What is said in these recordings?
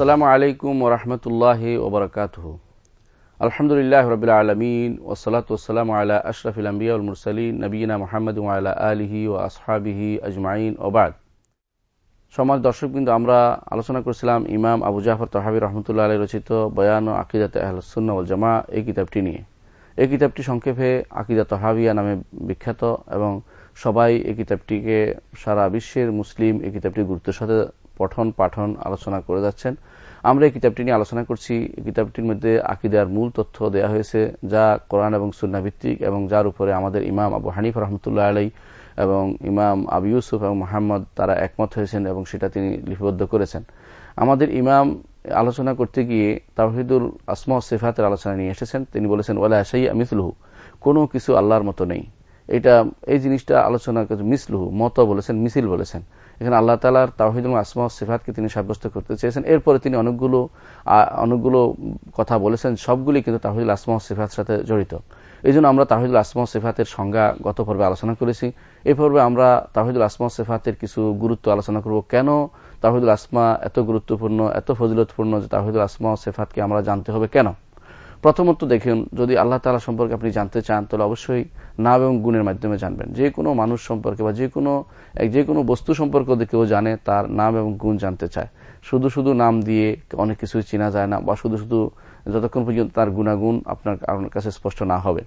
আসসালামু আলাইকুম ওরহমতুল্লাহ ওবরকাত আলহামদুলিল্লাহ রবিল আলমিন ওসলাত ওসালাম আলা আশরফিল আম্বিয়া মুরসালিন নবীনা মোহাম্মদ আলা আলিহি ও আসহাবিহি আজমাইন ওবাদ সমাজ দর্শক কিন্তু আমরা আলোচনা করেছিলাম ইমাম আবু জাফর তহাবি রহমতুল্লাহ আলী রচিত বয়ান ও আকিদাত আহলসুন্নউল জামা এই কিতাবটি নিয়ে, এই কিতাবটি সংক্ষেপে আকিদা তহাবিয়া নামে বিখ্যাত এবং সবাই এই কিতাবটিকে সারা বিশ্বের মুসলিম এই কিতাবটি গুরুত্বের সাথে পঠন, পাঠন আলোচনা করে যাচ্ছেন। আমরা এই কিতাবটি নিয়ে আলোচনা করছি। কিতাবটির মধ্যে আকিদার মূল তথ্য দেওয়া হয়েছে, যা কোরআন এবং সুন্না ভিত্তিক এবং যার উপরে আমাদের ইমাম আবু হানিফ রহমতুল্লাহ আলাই এবং ইমাম আবু ইউসুফ এবং মোহাম্মদ তারা একমত হয়েছেন এবং সেটা তিনি লিপিবদ্ধ করেছেন। আমাদের ইমাম আলোচনা করতে গিয়ে তাহিদুল আসমা সেফাতের আলোচনা নিয়ে এসেছেন। তিনি বলেছেন ওলা সাই মিসলুহু কোনো কিছু আল্লাহর মতো নেই। এটা, এই জিনিসটা আলোচনা মিসলুহু মত বলেছেন, মিছিল বলেছেন। এখানে আল্লাহ তালার তাহিদুল আসমা সিফাতকে তিনি সাব্যস্ত করতে চেয়েছেন। এরপরে তিনি অনেকগুলো অনেকগুলো কথা বলেছেন। সবগুলি কিন্তু তাহিদুল আসমা সিফাতের সাথে জড়িত। এই জন্য আমরা তাহিদুল আসমা সিফাতের সংজ্ঞা গত পর্বে আলোচনা করেছি। এই পর্বে আমরা তাহিদুল আসমা সিফাতের কিছু গুরুত্ব আলোচনা করব। কেন তাহিদুল আসমা এত গুরুত্বপূর্ণ, এত ফজিলতপূর্ণ যে তাহিদুল আসমা সিফাতকে আমরা জানতে হবে কেন? প্রথমত দেখুন, যদি আল্লাহ তালা সম্পর্কে আপনি জানতে চান, তাহলে অবশ্যই নাম এবং গুণের মাধ্যমে জানবেন। যে কোনো মানুষ সম্পর্কে বা যে কোনো, এক যে কোনো বস্তু সম্পর্কে কেউ জানে, তার নাম এবং গুণ জানতে চায়। শুধু শুধু নাম দিয়ে অনেক কিছু চেনা যায় না, বা শুধু শুধু যতক্ষণ পর্যন্ত তার গুণাগুণ আপনার কাছে স্পষ্ট না হবে।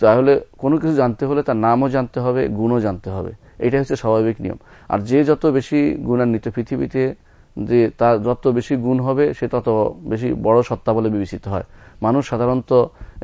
তাহলে কোনো কিছু জানতে হলে তার নামও জানতে হবে, গুণও জানতে হবে। এটাই হচ্ছে স্বাভাবিক নিয়ম। আর যে যত বেশি গুণান্বিত পৃথিবীতে যে তার যত বেশি গুণ হবে, সে তত বেশি বড় সত্তা বলে বিবেচিত হয়। মানুষ সাধারণত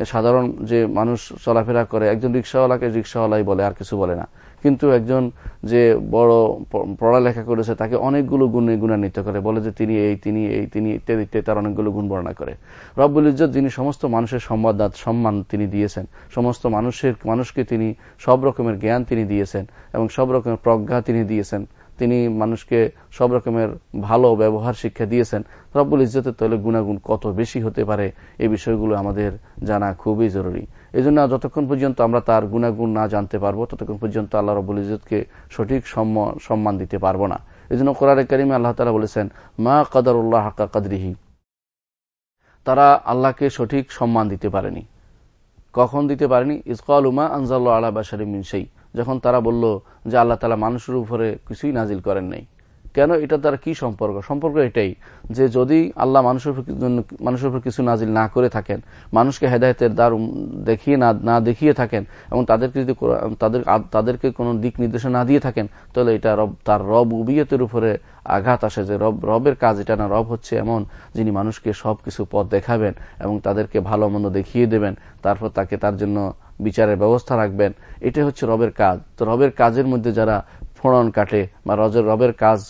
সাধারণ যে মানুষ চলাফেরা করে, একজন রিক্সাওয়ালাকে রিক্সাওয়ালাই বলে, আর কিছু বলে না। কিন্তু একজন যে বড় পড়ালেখা করেছে, তাকে অনেকগুলো গুণে গুণান্বিত করে। বলে যে তিনি এই তিনি এই, তিনি ইত্যাদি ইত্যাদি, তার অনেকগুলো গুণ বর্ণনা করে। রব্বুল ইজ্জত, যিনি সমস্ত মানুষের সম্বাদাত সম্মান তিনি দিয়েছেন। সমস্ত মানুষের, মানুষকে তিনি সব রকমের জ্ঞান তিনি দিয়েছেন এবং সব রকমের প্রজ্ঞা তিনি দিয়েছেন। তিনি মানুষকে সব রকমের ভালো ব্যবহার শিক্ষা দিয়েছেন। রব্বুল ইজ্জতের তলে গুণাগুণ কত বেশি হতে পারে এই বিষয়গুলো আমাদের জানা খুবই জরুরি। এই জন্য যতক্ষণ পর্যন্ত আমরা তার গুণাগুণ না জানতে পারব, ততক্ষণ পর্যন্ত আল্লাহ রব্বুল ইজতকে সঠিক সম্মান দিতে পারব না। এই জন্য কোরআন করিমে আল্লাহ তালা বলেছেন, মা কাদার উল্লাহ হাক্কা কাদরিহি। তারা আল্লাহকে সঠিক সম্মান দিতে পারেনি। কখন দিতে পারেনি? ইসকাল উমা আনজাল্লাহ আল্লাহ বাসারি মিনসেই যখন তারা বলল যে আল্লাহ তালা মানুষের উপরে কিছুই নাজিল করেন নাই। কেন? এটা তার কি সম্পর্ক? সম্পর্ক এটাই যে যদি আল্লাহ মানুষের জন্য মানুষের উপর কিছু নাজিল না করে থাকেন, মানুষকে হেদায়তের দ্বার দেখিয়ে না দেখিয়ে থাকেন এবং তাদেরকে যদি তাদের তাদেরকে কোনো দিক নির্দেশনা না দিয়ে থাকেন, তাহলে এটা রব তার রব উবিয়তের উপরে আঘাত আসে যে রব রবের কাজ এটা না, রব হচ্ছে এমন যিনি মানুষকে সব কিছু পথ দেখাবেন এবং তাদেরকে ভালো মন্দ দেখিয়ে দেবেন, তারপর তাকে তার জন্য বিচারের ব্যবস্থা রাখবেন এটা হচ্ছে রবের কাজ। তো রবের কাজের মধ্যে যারা ফোড়ন কাটে বা রজের রবের কাজ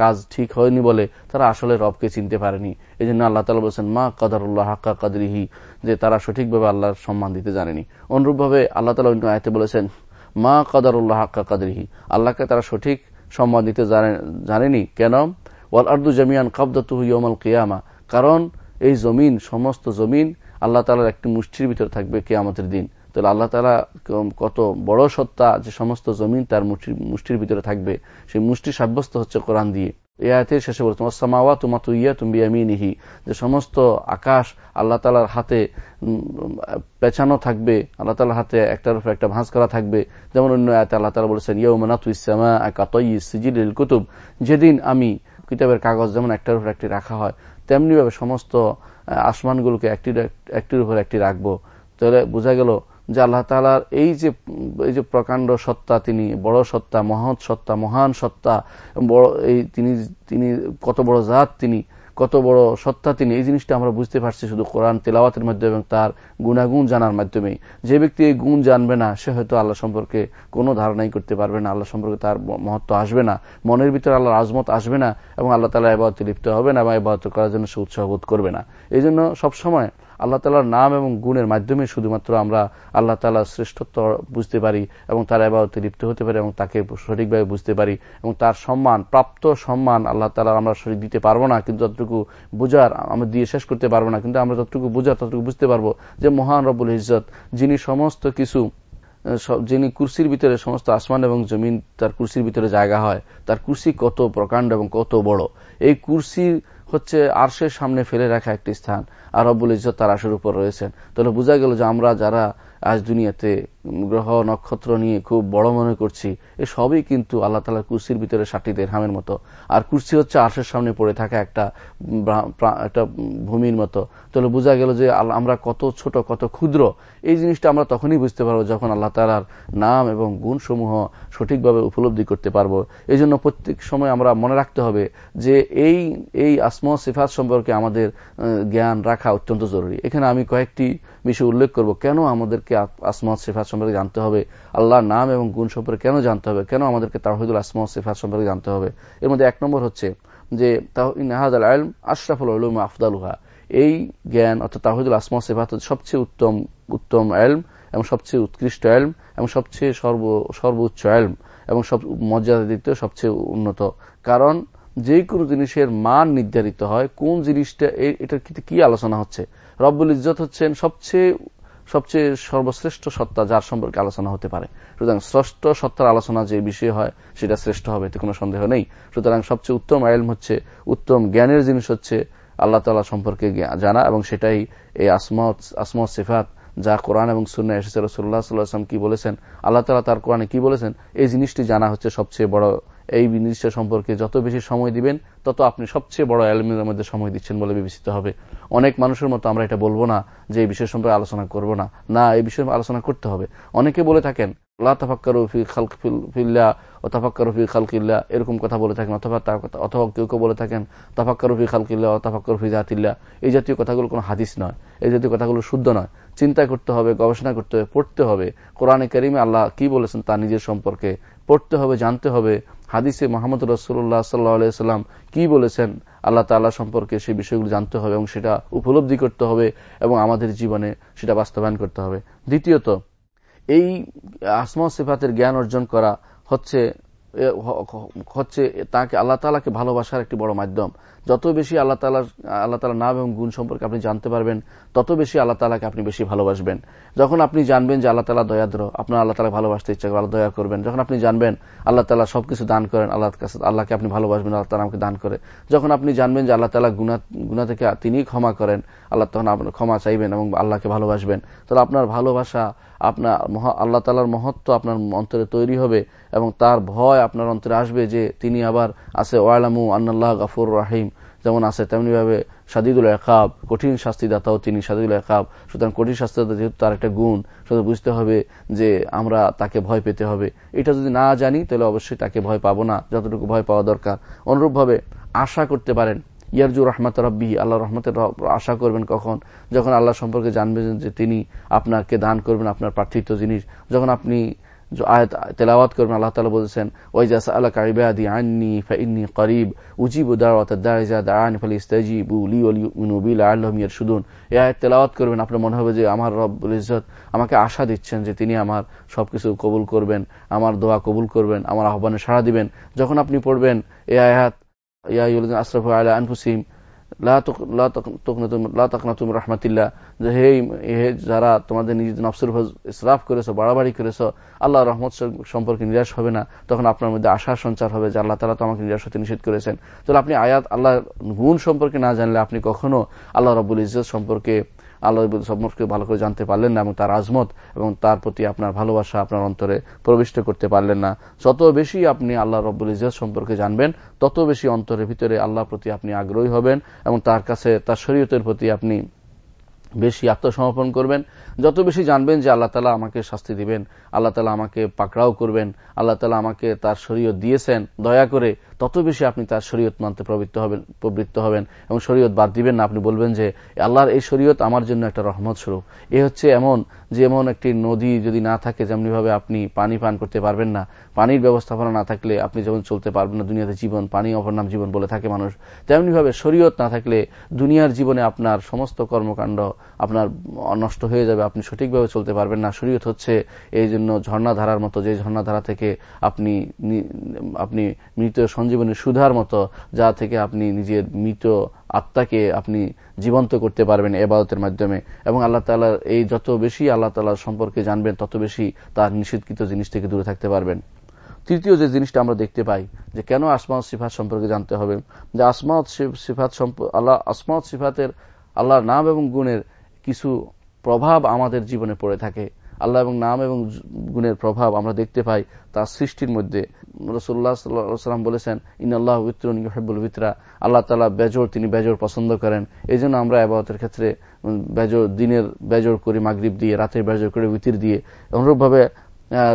কাজ ঠিক হয়নি বলে, তারা আসলে রবকে চিনতে পারেনি। এই জন্য আল্লাহ তালা বলছেন, মা কাদারুল্লাহ হাক্কা কাদরিহি যে তারা সঠিকভাবে আল্লাহর সম্মান দিতে জানেনি। অনুরূপভাবে আল্লাহ তালা অন্য আয়তে বলেছেন, মা কাদারুল্লাহ হাক্কা কাদরিহি আল্লাহকে তারা সঠিক সম্মান দিতে জানেনি। কেন? ওয়াল আর্দু জামিয়ান কবদাতুহ ইয়মাল কিয়ামা কারণ এই জমিন, সমস্ত জমিন আল্লাহ তালার একটি মুষ্টির ভিতরে থাকবে কেয়ামতের দিন। তাহলে আল্লাহ তালা কত বড় সত্তা যে সমস্ত জমিন তার মুষ্টির ভিতরে থাকবে, সেই মুষ্টি সাব্যস্ত হচ্ছে কোরআন দিয়ে। এই আয়াতের শেষে বলছে ওসামাওয়া তোমা তুইয়া তুমি নিহি যে সমস্ত আকাশ আল্লাহ তালার হাতে পেছানো থাকবে, আল্লাহ তালার হাতে একটার উপর একটা ভাঁজ করা থাকবে। যেমন অন্য আয়াতে আল্লাহ তালা বলেছেন ইয়ৌমানাতু ইসামা কাতই সিজিল কুতুব যেদিন আমি কিতাবের কাগজ যেমন একটার উপর একটি রাখা হয়, তেমনিভাবে সমস্ত আসমানগুলোকে একটির একটির উপর একটি রাখব। তাহলে বোঝা গেল যে আল্লাহ তালার এই যে এই যে প্রকাণ্ড সত্তা, তিনি বড় সত্তা, মহৎ সত্তা, মহান সত্তা, বড় এই তিনি তিনি কত বড় জাত, তিনি কত বড় সত্তা, তিনি এই জিনিসটা আমরা বুঝতে পারছি শুধু কোরআন তেলাওয়াতের মাধ্যমে এবং তার গুণাগুণ জানার মাধ্যমে যে ব্যক্তি এই গুণ জানবে না, সে হয়তো আল্লাহ সম্পর্কে কোনো ধারণাই করতে পারবে না, আল্লাহ সম্পর্কে তার মহত্ব আসবে না, মনের ভিতরে আল্লাহর আজমত আসবে না এবং আল্লাহ তালা এবাদতে লিপ্ত হবে না বা এবাদত করার জন্য সে উৎসাহ বোধ করবে না। এই জন্য সবসময় আল্লাহ তালার নাম এবং গুণের মাধ্যমে শুধুমাত্র আমরা আল্লাহ তালার শ্রেষ্ঠত্ব বুঝতে পারি এবং তার এবারতে লিপ্ত হতে পারি এবং তাকে সঠিকভাবে বুঝতে পারি এবং তার সম্মান, প্রাপ্ত সম্মান আল্লাহ তালা আমরা সঠিক দিতে পারব না। কিন্তু যতটুকু বোঝার আমরা দিয়ে শেষ করতে পারব না। কিন্তু আমরা যতটুকু বোঝার ততটুকু বুঝতে পারব যে মহান রবুল ইজত যিনি সমস্ত কিছু যিনি কুর্সির ভিতরে সমস্ত আসমান এবং জমিন, তার কুর্সির ভিতরে জায়গা হয়। তার কুর্সি কত প্রকাণ্ড এবং কত বড়। এই কুর্সির হচ্ছে আরশের সামনে ফেলে রাখা একটি স্থান। আর রব্বুল ইজত তার আশের উপর রয়েছেন। তাহলে বোঝা গেল যে আমরা যারা আজ দুনিয়াতে গ্রহ, নক্ষত্র নিয়ে খুব বড় মনে করছি। এ সবই কিন্তু আল্লাহ তালার কুর্সির ভিতরে ষাটটি দেড়হামের মতো। আর কুর্সি হচ্ছে আর্শের সামনে পড়ে থাকা একটা একটা ভূমির মতো। তাহলে বোঝা গেল যে আমরা কত ছোট, কত ক্ষুদ্র। এই জিনিসটা আমরা তখনই বুঝতে পারব যখন আল্লাহ তালার নাম এবং গুণসমূহ সঠিকভাবে উপলব্ধি করতে পারব। এই জন্য প্রত্যেক সময় আমরা মনে রাখতে হবে যে এই এই আসমা সিফাত সম্পর্কে আমাদের জ্ঞান রাখা অত্যন্ত জরুরি। এখানে আমি কয়েকটি বিষয় উল্লেখ করব। কেন আমাদেরকে আসমত সিফাত সম্পর্কে জানতে হবে। আল্লাহর নাম এবং গুণ সম্পর্কে কেন জানতে হবে? কেন আমাদেরকে তাহিদুল আসমত সিফাত সম্পর্কে জানতে হবে? এর মধ্যে এক নম্বর হচ্ছে যে নাহাদ আল আলম আশরাফুল আলম আফদালুহা। এই জ্ঞান অর্থাৎ তাহিদুল আসমত সিফাত সবচেয়ে উত্তম উত্তম এলম এবং সবচেয়ে উৎকৃষ্ট এলম এবং সবচেয়ে সর্ব, সর্বোচ্চ এলম এবং সব মর্যাদা দিতে সবচেয়ে উন্নত। কারণ যে কোনো জিনিসের মান নির্ধারিত হয়। কোন জিনিসটা এটার কি আলোচনা হচ্ছে? রব্বুল ইজ্জত হচ্ছেন সবচেয়ে সবচেয়ে সর্বশ্রেষ্ঠ সত্তা যার সম্পর্কে আলোচনা হতে পারে। সুতরাং শ্রেষ্ঠ সত্তার আলোচনা যে বিষয় হয়, সেটা শ্রেষ্ঠ হবে, এতে কোনো সন্দেহ নেই। সুতরাং সবচেয়ে উত্তম আইলম হচ্ছে, উত্তম জ্ঞানের জিনিস হচ্ছে আল্লাহ তালা সম্পর্কে জানা এবং সেটাই এই আসমত আসমত সিফাত যা কোরআন এবং সুন্না এসেছে। রসুল্লাহ সাল্লাহাম কি বলেছেন? আল্লাহ তালা তার কোরআনে কি বলেছেন? এই জিনিসটি জানা হচ্ছে সবচেয়ে বড় এই জিনিসটা সম্পর্কে যত বেশি সময় দিবেন, তত আপনি সবচেয়ে বড় অ্যালমিনের মধ্যে সময় দিচ্ছেন বলে বিবেচিত হবে। অনেক মানুষের মতো আমরা এটা বলব না যে এই বিষয় সম্পর্কে আলোচনা করব না। না, এই বিষয়ে আলোচনা করতে হবে। অনেকে বলে থাকেন এরকম কথা বলে থাকেন। অথবা অথবা কেউ কেউ বলে থাকেন তাফাক্কারুফি খালকিল্লা তাফাক্কারুফি জাতিল্লা এই জাতীয় কথাগুলো কোনো হাদিস নয়। এই জাতীয় কথাগুলো শুদ্ধ নয়। চিন্তা করতে হবে, গবেষণা করতে হবে, পড়তে হবে। কোরআনে করিমে আল্লাহ কি বলেছেন তা নিজের সম্পর্কে পড়তে হবে, জানতে হবে। হাদিসে মোহাম্মদ রসুল্লাহ সাল্লাম কি বলেছেন? আল্লাহ তাল্লাহ সম্পর্কে সেই বিষয়গুলো জানতে হবে এবং সেটা উপলব্ধি করতে হবে এবং আমাদের জীবনে সেটা বাস্তবায়ন করতে হবে। দ্বিতীয়ত, এই আসমা সিফাতের জ্ঞান অর্জন করা হচ্ছে হচ্ছে তাকে আল্লাহ তালাকে ভালোবাসার একটি বড় মাধ্যম। যত বেশি আল্লাহ তালা আল্লাহ তালা নাম এবং গুণ সম্পর্কে আপনি জানতে পারবেন, তত বেশি আল্লাহ তালাকে আপনি বেশি ভালোবাসবেন। যখন আপনি জানবেন যে আল্লাহ তালা দয়াদ্র, আপনার আল্লাহ তালা ভালোবাসতে ইচ্ছা করে আল্লাহ দয়া করবেন। যখন আপনি জানবেন আল্লাহ তালা সবকিছু দান করেন আল্লাহ কাছে, আল্লাহকে আপনি ভালোবাসবেন, আল্লাহ তালা আমাকে দান করে। যখন আপনি জানবেন যে আল্লাহ তালা গুণা গুণা থেকে তিনি ক্ষমা করেন, আল্লাহ তখন আপনার ক্ষমা চাইবেন এবং আল্লাহকে ভালোবাসবেন। তাহলে আপনার ভালোবাসা, আপনার আল্লাহ তালার মহত্ব আপনার অন্তরে তৈরি হবে। এবং তার ভয় আপনার অন্তরে আসবে যে তিনি আবার আছে ওয়ালামু আন্নাল্লাহ গাফুর রাহিম, যেমন আছে তেমনিভাবে সাদিদুল একাব কঠিন শাস্তিদাতাও তিনি সাদিদুল একাব সুতরাং কঠিন শাস্তিদাতা যেহেতু তার একটা গুণ শুধু বুঝতে হবে যে আমরা তাকে ভয় পেতে হবে। এটা যদি না জানি, তাহলে অবশ্যই তাকে ভয় পাবো না, যতটুকু ভয় পাওয়া দরকার। অনুরূপভাবে আশা করতে পারেন, ইয়ারজু রহমত রব্বি আল্লাহ রহমতের আশা করবেন কখন? যখন আল্লাহ সম্পর্কে জানবেন যে তিনি আপনাকে দান করবেন আপনার পার্থিত্ব জিনিস। যখন আপনি তেলাওয়াত করবেন, আল্লাহ তালা বলছেন ওয়াইজাস আল্লাহ কারিবাদি আননি ফাইন্নি করিব, উজিবু দাওয়াত দারিজা দান ফালি ইয়ারশুদুন। এই আয়াত তেলাওয়াত করবেন, আপনার মনে হবে যে আমার রব্বুল ইজ্জত আমাকে আশা দিচ্ছেন যে তিনি আমার সবকিছু কবুল করবেন, আমার দোয়া কবুল করবেন, আমার আহ্বানে সাড়া দিবেন। যখন আপনি পড়বেন, এই আয়াত, ইয়া আশরাফ আলা আনফুসিম যারা তোমাদের নিজেদের নফসের ইসরাফ করেছ, বাড়াবাড়ি করেছ আল্লাহ রহমত সম্পর্কে নিরাশ হবে না। তখন আপনার মধ্যে আশার সঞ্চার হবে যে আল্লাহ তালা তো আমাকে নিরাশ হতে নিষেধ করেছেন। তাহলে আপনি আয়াত আল্লাহ গুণ সম্পর্কে না জানলে আপনি কখনো আল্লাহ রবুল ইজত সম্পর্কে আল্লাহ সম্পর্কে ভালো করে জানতে পারলেন না এবং তার আজমত এবং তার প্রতি আপনার ভালোবাসা আপনার অন্তরে প্রবিষ্ট করতে পারলেন না। যত বেশি আপনি আল্লাহ রব্বুল ইজত সম্পর্কে জানবেন, তত বেশি অন্তরের ভিতরে আল্লাহর প্রতি আপনি আগ্রহী হবেন এবং তার কাছে, তার শরীয়তের প্রতি আপনি বেশি আত্মসমর্পণ করবেন। যত বেশি জানবেন যে আল্লাহ তালা আমাকে শাস্তি দিবেন, আল্লাহ তালা আমাকে পাকড়াও করবেন, আল্লাহ তালা আমাকে তার শরীয়ত দিয়েছেন, দয়া করে তত বেশি আপনি তার শরীয়ত মানতে প্রবৃত্ত হবেন প্রবৃত্ত হবেন এবং শরীয়ত বাদ দিবেন না। আপনি বলবেন যে আল্লাহর এই শরীয়ত আমার জন্য একটা রহমত স্বরূপ। এ হচ্ছে এমন যে এমন একটি নদী যদি না থাকে, যেমনিভাবে আপনি পানি পান করতে পারবেন না, পানির ব্যবস্থাপনা না থাকলে আপনি যেমন চলতে পারবেন না, দুনিয়াতে জীবন, পানি অপর নাম জীবন বলে থাকে মানুষ, তেমনিভাবে শরীয়ত না থাকলে দুনিয়ার জীবনে আপনার সমস্ত কর্মকাণ্ড আপনার নষ্ট হয়ে যাবে, আপনি সঠিকভাবে চলতে পারবেন না। শরীয়ত হচ্ছে এই জন্য ঝর্ণাধারার মতো, যে ঝর্ণাধারা থেকে আপনি আপনি মৃত সঞ্জীবনের সুধার মতো যা থেকে আপনি নিজের মৃত আত্মাকে আপনি জীবন্ত করতে পারবেন এবাদতের মাধ্যমে। এবং আল্লাহ তালার এই যত বেশি আল্লাহ তালার সম্পর্কে জানবেন, তত বেশি তার নিষেধকৃত জিনিস থেকে দূরে থাকতে পারবেন। তৃতীয় যে জিনিসটা আমরা দেখতে পাই, যে কেন আসমাত সিফাত সম্পর্কে জানতে হবে? যে আসমাত সিফাত আল্লাহ আসমাত সিফাতের আল্লাহর নাম এবং গুণের কিছু প্রভাব আমাদের জীবনে পড়ে থাকে। আল্লাহ এবং নাম এবং গুণের প্রভাব আমরা দেখতে পাই তার সৃষ্টির মধ্যে। রসুল্লাহ বলেছেন ইন আল্লাহ বিত্রুন ইহেবুল বিত্রা আল্লাহ তালা বেজর, তিনি বেজর পছন্দ করেন। এই জন্য আমরা আবাহতের ক্ষেত্রে বেজর, দিনের বেজর করি মাগরীব দিয়ে, রাতের বেজর করে বিতির দিয়ে অনুরূপভাবে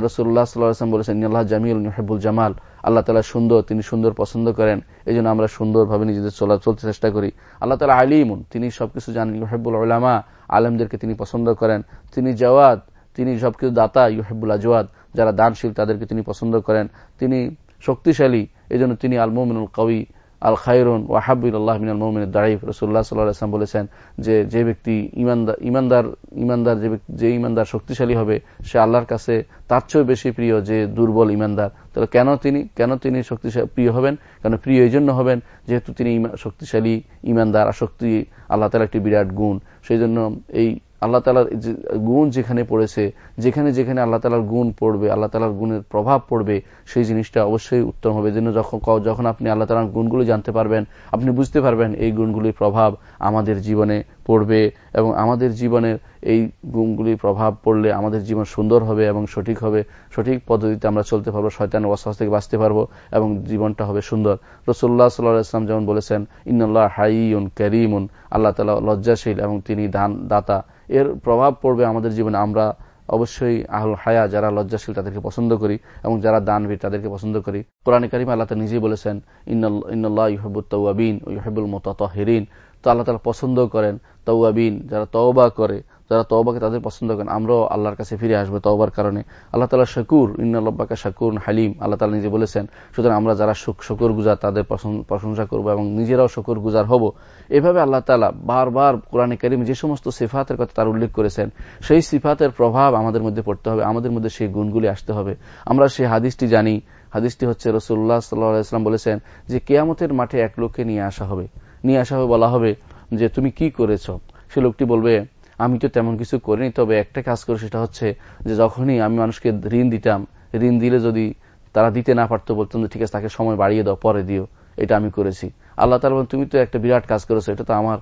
রসুল্লাহ সাল্লাম বলেছেন আল্লাহ জামিউল হেবুল জামাল। আল্লাহ তালা সুন্দর, তিনি সুন্দর পছন্দ করেন। এই জন্য আমরা সুন্দরভাবে নিজেদের চলা, চলতে চেষ্টা করি। আল্লাহ তালা আলিমুন, তিনি সবকিছু জানেন। ইহেবুল ওলামা আলমদেরকে তিনি পছন্দ করেন। তিনি জওয়াদ তিনি সবকিছু দাতা ইহেবুল আজওয়াদ, যারা দানশীল, তাদেরকে তিনি পছন্দ করেন। তিনি শক্তিশালী এই জন্য তিনি আল মোমিনুল কবি আল খায়রুন ওয়াহাবুল্লাহ মিনাল মোমিন দারিফ রসুল্লাহ সাল্লাম বলেছেন যে যে ব্যক্তি ইমানদার ইমানদার ইমানদার যে যে ইমানদার শক্তিশালী হবে, সে আল্লাহর কাছে তার চেয়েও বেশি প্রিয়, যে দুর্বল ইমানদার তাহলে কেন তিনি কেন তিনি শক্তিশালী প্রিয় হবেন? কেন প্রিয় এই জন্য হবেন? যেহেতু তিনি শক্তিশালী ইমানদার আসক্তি, আল্লাহ তালা একটি বিরাট গুণ। সেই জন্য এই আল্লাহ তালার গুণ যেখানে পড়েছে, যেখানে যেখানে আল্লাহ তালার গুণ পড়বে, আল্লাহ তালার গুণের প্রভাব পড়বে, সেই জিনিসটা অবশ্যই উত্তম হবে। যেন যখন যখন আপনি আল্লাহ তালার গুণগুলো জানতে পারবেন, আপনি বুঝতে পারবেন এই গুণগুলির প্রভাব আমাদের জীবনে পড়বে এবং আমাদের জীবনের এই গুণগুলির প্রভাব পড়লে আমাদের জীবন সুন্দর হবে এবং সঠিক হবে, সঠিক পদ্ধতিতে আমরা চলতে পারব, শয়তান ওয়াসাস থেকে বাঁচতে পারব এবং জীবনটা হবে সুন্দর। রসুল্লাহ সাল্লাহ ইসলাম যেমন বলেছেন ইন্নআল্লাহ হাইউন ক্যারিমুন আল্লাহ তালা লজ্জাশীল এবং তিনি দান দাতা। এর প্রভাব পড়বে আমাদের জীবনে। আমরা অবশ্যই আহুল হায়া, যারা লজ্জাশীল তাদেরকে পছন্দ করি এবং যারা দানবীর তাদেরকে পছন্দ করি। কোরআন করিম আল্লাহ নিজেই বলেছেন ইন্নআল্লাহ ইহবুত তৌয়াবিন ও ইহবুল মতাহিরিন তো আল্লাহ তালা পছন্দ করেন তৌয়াবিন যারা তওবা করে, যারা তওবাকে তাদের পছন্দ করেন, আমরাও আল্লাহর কাছে ফিরে আসব তওবার কারণে। আল্লাহ তালা শকুর ইন্নআল্লাহকে শাকুর হালিম, আল্লাহ তালা নিজে বলেছেন, সুতরাং আমরা যারা শকর গুজার তাদের প্রশংসা করব এবং নিজেরাও শকর গুজার হব। এভাবে আল্লাহ তালা বারবার কোরআনে করিম যে সমস্ত সিফাতের কথা তার উল্লেখ করেছেন, সেই সিফাতের প্রভাব আমাদের মধ্যে পড়তে হবে, আমাদের মধ্যে সেই গুণগুলি আসতে হবে। আমরা সেই হাদিসটি জানি, হাদিসটি হচ্ছে রসুল্লাহ সাল্লাহ ইসলাম বলেছেন যে, কেয়ামতের মাঠে এক লোককে নিয়ে আসা হবে। নিয়ে আসা হবে বলা হবে যে তুমি কি করেছ? সে লোকটি বলবে, আমি তো তেমন কিছু করিনি, তবে একটা কাজ করে, সেটা হচ্ছে যে যখনই আমি মানুষকে ঋণ দিতাম, ঋণ দিলে যদি তারা দিতে না পারতো, বলতাম ঠিক আছে, তাকে সময় বাড়িয়ে দাও, পরে দিও, এটা আমি করেছি। আল্লাহ তালা তুমি তো একটা বিরাট কাজ করেছ, এটা তো আমার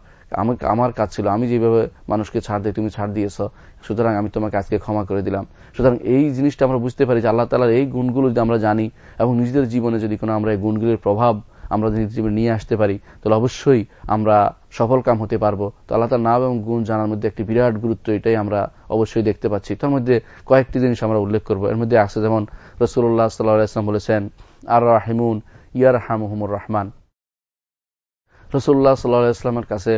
আমার কাজ ছিল। আমি যেভাবে মানুষকে ছাড় দিই তুমি ছাড় দিয়েছ, সুতরাং আমি তোমাকে আজকে ক্ষমা করে দিলাম। সুতরাং এই জিনিসটা আমরা বুঝতে পারি যে আল্লাহ তালার এই গুণগুলো যদি আমরা জানি, এবং নিজেদের জীবনে যদি কোনো আমরা এই গুণগুলির প্রভাব আমরা যদি জীবনে নিয়ে আসতে পারি, তাহলে অবশ্যই আমরা সফল কাম হতে পারব। তো আল্লাহ তার নাম এবং গুণ জানার মধ্যে একটি বিরাট গুরুত্ব এটাই আমরা অবশ্যই দেখতে পাচ্ছি। তার মধ্যে কয়েকটি জিনিস আমরা উল্লেখ করব। এর মধ্যে আছে যেমন রসুল্লাহ সাল্লাম বলেছেন আর রাহিমুন। ইয়ার হামুহমুর রহমান রসুল্লাহ সাল্লাহ ইসলামের কাছে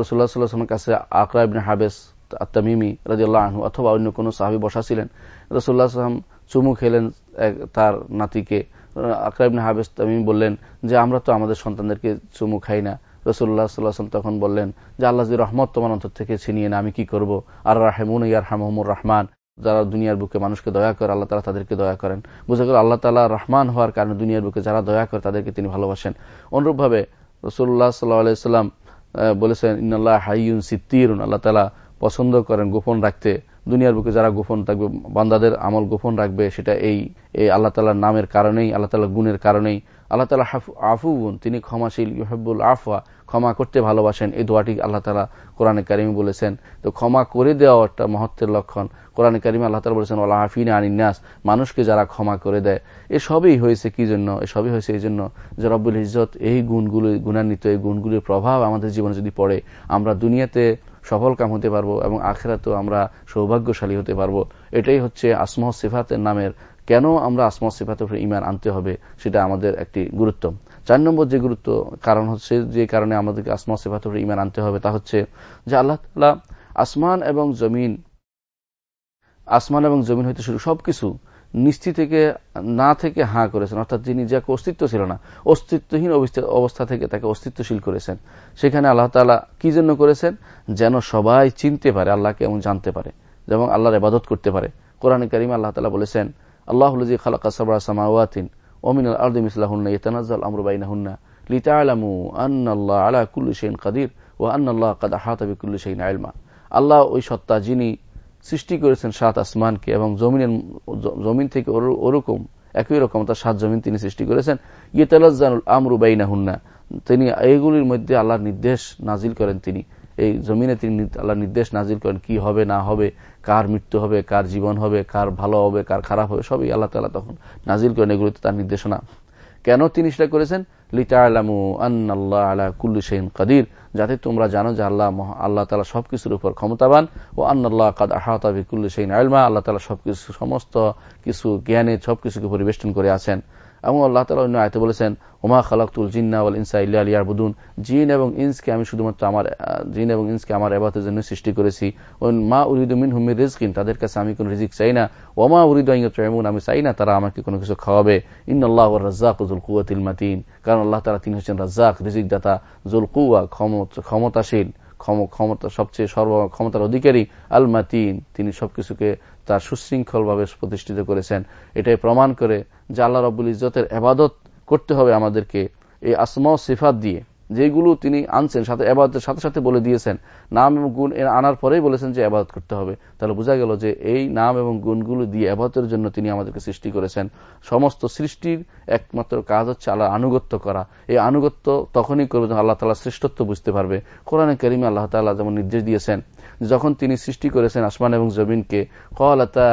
রসুল্লাহ সাল্লাহামের কাছে আকরা ইবনে হাবেস তামিমি রাজিউল্লাহ আনহু অথবা অন্য কোনো সাহাবি বসা ছিলেন। রসুল্লাহ সাল্লাম চুমু খেলেন তার নাতিকে। আকরাইবনে হাবেস তামিম বললেন যে, আমরা তো আমাদের সন্তানদেরকে চুমু খাই না। রসুল্লাহ সাল্লাহাম তখন বললেন যে, আল্লাহ রহমত তোমার অন্তর থেকে ছিনিয়ে না আমি কি করব? আর রাহেমুন ইয়ার হামহমুর রহমান, যারা দুনিয়ার বুকে মানুষকে দয়া করে, আল্লাহ তালা তাদেরকে দয়া করেন। বুঝে গেল আল্লাহ তালা রহমান হওয়ার কারণে দুনিয়ার বুকে যারা দয়া করে, তাদেরকে তিনি ভালোবাসেন। অনুরূপভাবে রসুল্লাহ সাল্লাহ সাল্লাম বলেছেন ইন্নআল্লাহ হাইউন সিদ্দিরুন আল্লাহ তালা পছন্দ করেন গোপন রাখতে। দুনিয়ার বুকে যারা গোপন থাকবে, বান্দাদের আমল গোপন রাখবে, সেটা এই আল্লাহ তালার নামের কারণেই, আল্লাহ তালার গুণের কারণেই। আল্লাহ তালা আফুগুন তিনি ক্ষমাশীল ইহেবুল আফওয়া, ক্ষমা করতে ভালোবাসেন। এই দোয়াটি আল্লাহ তালা কোরআনে কারিমি বলেছেন। তো ক্ষমা করে দেওয়া একটা মহত্বের লক্ষণ। কোরআনে কারিমে আল্লাহ তালা বলেছেন আল্লাহ হাফিনা আনিন্যাস মানুষকে যারা ক্ষমা করে দেয়। এসবই হয়েছে কি জন্য? এসবই হয়েছে এই জন্য যে রব্বুল ইজত এই গুণগুলি, গুণান্বিত এই গুণগুলির প্রভাব আমাদের জীবনে যদি পড়ে, আমরা দুনিয়াতে সফল কাম হতে পারব এবং আখেরাতেও আমরা সৌভাগ্যশালী হতে পারব। এটাই হচ্ছে আসমহ সিফাতের নামের কেন আমরা আসমহ সিফাতের উপরে ইমান আনতে হবে সেটা আমাদের একটি গুরুত্ব। চার নম্বর যে গুরুত্ব, কারণ হচ্ছে যে কারণে আমাদেরকে আসমহ সিফাতের উপরে ইমান আনতে হবে, তা হচ্ছে যে আল্লাহ তালা আসমান এবং জমিন, আসমান এবং জমিন হইতে শুরু সবকিছু নিশ্চিত থেকে, না থেকে হাঁ করেছেন। অর্থাৎ যিনি যাকে অস্তিত্ব ছিল না, অস্তিত্বহীন অবস্থা থেকে তাকে অস্তিত্বশীল করেছেন। সেখানে আল্লাহ তালা কি জন্য করেছেন? যেন সবাই চিনতে পারে আল্লাহকে এবং জানতে পারে, যেমন আল্লাহর এবাদত করতে পারে। কোরআন করিম আল্লাহ তালা বলেছেন, আল্লাহ খালাকা সাবরা সামাওয়াতিন ওমিন আলদিম ইসলাহুন্না ইতানাজ্জাল আমরুবাইনাহুন্না লিতালামু আন্নাল্লাহ আলা কুল্লু সেইন কাদির ও আন্নাল্লাহ কাদ হাতাবি কুল্লু সেইন আলমা আল্লাহ ওই সত্তা যিনি সৃষ্টি করেছেন সাত আসমানকে এবং জমিনের জমিন থেকে ওরকম, একই রকম তার সাত জমিন তিনি সৃষ্টি করেছেন। ইয়েতালাজানুল আমরু বাইনা হুন্না তিনি এইগুলির মধ্যে আল্লাহর নির্দেশ নাজিল করেন তিনি। এই জমিনে তিনি আল্লাহ নির্দেশ নাজিল করেন কি হবে, না হবে, কার মৃত্যু হবে, কার জীবন হবে, কার ভালো হবে, কার খারাপ হবে, সবই আল্লাহ তালা তখন নাজিল করেন এগুলিতে তার নির্দেশনা। কেন তিনি সেটা করেছেন? আলা কুল্লু যাতে তোমরা জানো যে আল্লাহ আল্লাহ তালা সবকিছুর উপর ক্ষমতাবান ও আন্নাল্লাহ কাদ আহাতাবি কুল্লু সেইন আলমা আল্লাহ তালা সবকিছু সমস্ত কিছু জ্ঞানে সবকিছুকে পরিবেষ্টন করে আছেন। এবং আল্লাহ তালা অন্য আয়তে বলেছেন, ওমা খালাকুল জিন্না ওয়াল ইনসা ইল্লা আলিয়ার বুদুন জিন এবং ইন্সকে আমি শুধুমাত্র আমার জিন এবং ইন্সকে আমার এবাতের জন্য সৃষ্টি করেছি। মা উরিদ মিন হুমির রিজকিন, তাদের কাছে আমি কোনো রিজিক চাই না। ওমা উরিদ এমন আমি চাই না, তারা আমাকে কোনো কিছু খাওয়াবে। ইন আল্লাহ রাজ্জাক জুল কুয়াতিল মাতিন, কারণ আল্লাহ তালা তিনি হচ্ছেন রাজ্জাক রিজিক দাতা জুল কুয়া ক্ষমতাশীল ক্ষমতা সবচেয়ে সর্ব, ক্ষমতার অধিকারী আল মাতিন তিনি সবকিছুকে তার সুশৃঙ্খলভাবে প্রতিষ্ঠিত করেছেন। এটাই প্রমাণ করে যে আল্লাহ রব্বুল ইজতের এবাদত করতে হবে আমাদেরকে। এই আসমা সিফাত দিয়ে। যেগুলো তিনি আনছেন, সাথে আবাদতের সাথে সাথে বলে দিয়েছেন, নাম এবং গুণ এর আনার পরেই বলেছেন যে আবাদত করতে হবে। তাহলে বোঝা গেল যে এই নাম এবং গুণগুলো দিয়ে আবাদতের জন্য তিনি আমাদেরকে সৃষ্টি করেছেন। সমস্ত সৃষ্টির একমাত্র কাজ হচ্ছে আল্লাহ আনুগত্য করা। এই আনুগত্য তখনই করবে যখন আল্লাহ তালা শ্রেষ্ঠত্ব বুঝতে পারবে। কোরআনে করিমে আল্লাহ তালা যেমন নির্দেশ দিয়েছেন যখন তিনি সৃষ্টি করেছেন আসমান এবং জমিনকে কলাতা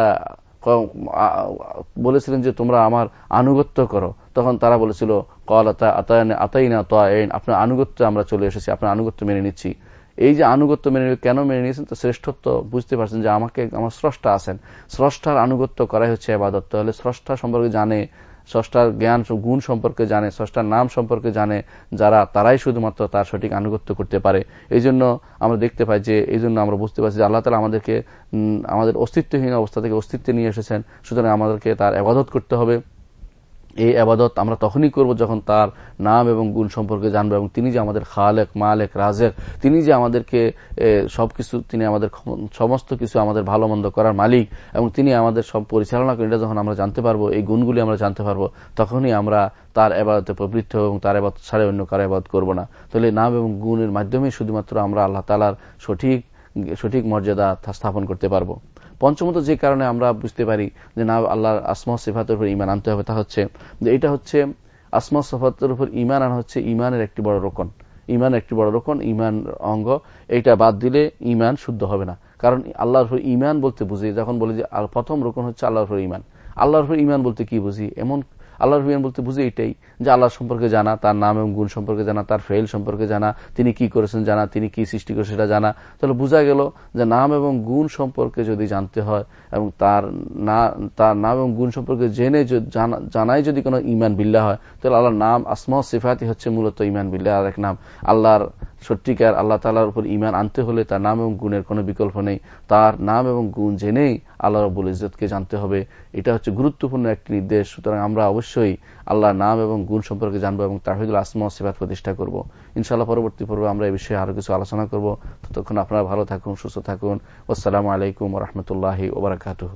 বলেছিলেন যে তোমরা আমার আনুগত্য করো। তখন তারা বলেছিল কলাতা আতাই না তাইন আপনার আনুগত্য আমরা চলে এসেছি, আপনার আনুগত্য মেনে নিচ্ছি। এই যে আনুগত্য মেনে কেন মেনে নিয়েছেন? তো শ্রেষ্ঠত্ব বুঝতে পারছেন যে আমাকে, আমার স্রষ্টা আছেন। স্রষ্টার আনুগত্য করাই হচ্ছে আবাদত তাহলে স্রষ্টা সম্পর্কে জানে, স্রষ্টার জ্ঞান, গুণ সম্পর্কে জানে, স্রষ্টার নাম সম্পর্কে জানে, যারা, তারাই শুধুমাত্র তার সঠিক আনুগত্য করতে পারে। এই জন্য আমরা দেখতে পাই যে এই জন্য আমরা বুঝতে পারছি যে আল্লাহ তালা আমাদেরকে আমাদের অস্তিত্বহীন অবস্থা থেকে অস্তিত্বে নিয়ে এসেছেন। সুতরাং আমাদেরকে তার আবাদত করতে হবে। এই আবাদত আমরা তখনই করব যখন তার নাম এবং গুণ সম্পর্কে জানব এবং তিনি যে আমাদের খালেক, মালেক, রাজেক, তিনি যে আমাদেরকে সবকিছু, তিনি আমাদের সমস্ত কিছু আমাদের ভালো মন্দ করার মালিক এবং তিনি আমাদের সব পরিচালনা করেন, এটা যখন আমরা জানতে পারব, এই গুণগুলি আমরা জানতে পারব, তখনই আমরা তার এবাদতে প্রবৃত্ত এবং তার এবাদ ছাড়া অন্য কারও এবাদ করব না। তাহলে নাম এবং গুণের মাধ্যমে শুধুমাত্র আমরা আল্লাহ তালার সঠিক সঠিক মর্যাদা স্থাপন করতে পারব। পঞ্চমত যে কারণে আমরা বুঝতে পারি যে না, আল্লাহর আসমা সেফাতের উপর ইমান আনতে হবে, তা হচ্ছে যে এটা হচ্ছে আসমা সেফাতের উপর ইমান আনা হচ্ছে ইমানের একটি বড় রোকন। ইমান একটি বড় রোকন ইমান অঙ্গ এটা বাদ দিলে ইমান শুদ্ধ হবে না। কারণ আল্লাহর ইমান বলতে বুঝি, যখন বলি যে প্রথম রোকন হচ্ছে আল্লাহর ইমান আল্লাহর ইমান বলতে কি বুঝি? এমন আল্লাহর হুইয়ান বলতে বুঝে এটাই যে আল্লাহ সম্পর্কে জানা, তার নাম এবং গুণ সম্পর্কে জানা, তার ফেল সম্পর্কে জানা, তিনি কি করেছেন জানা, তিনি কি সৃষ্টি করেছেন সেটা জানা। তাহলে বোঝা গেল যে নাম এবং গুণ সম্পর্কে যদি জানতে হয় এবং তার না, তার নাম এবং গুণ সম্পর্কে জেনে জানাই যদি কোনো ইমান বিল্লা হয়, তাহলে আল্লাহর নাম, আসমা সিফাতি হচ্ছে মূলত ইমান বিল্লা আর এক নাম। আল্লাহর সত্যিকার আল্লাহ তালার উপর ইমান আনতে হলে তার নাম এবং গুণের কোনো বিকল্প নেই। তার নাম এবং গুণ জেনেই আল্লাহ রবুল ইজতকে জানতে হবে। এটা হচ্ছে গুরুত্বপূর্ণ একটি নির্দেশ। সুতরাং আমরা অবশ্যই আল্লাহর নাম এবং গুণ সম্পর্কে জানব এবং তাহিদুল আসমা সেবাদ প্রতিষ্ঠা করব। ইনশাল্লাহ পরবর্তী পর্বে আমরা এই বিষয়ে আরও কিছু আলোচনা করব। ততক্ষণ আপনারা ভালো থাকুন, সুস্থ থাকুন। আসসালামু আলাইকুম রহমতুল্লাহ ওবরাকাতুহ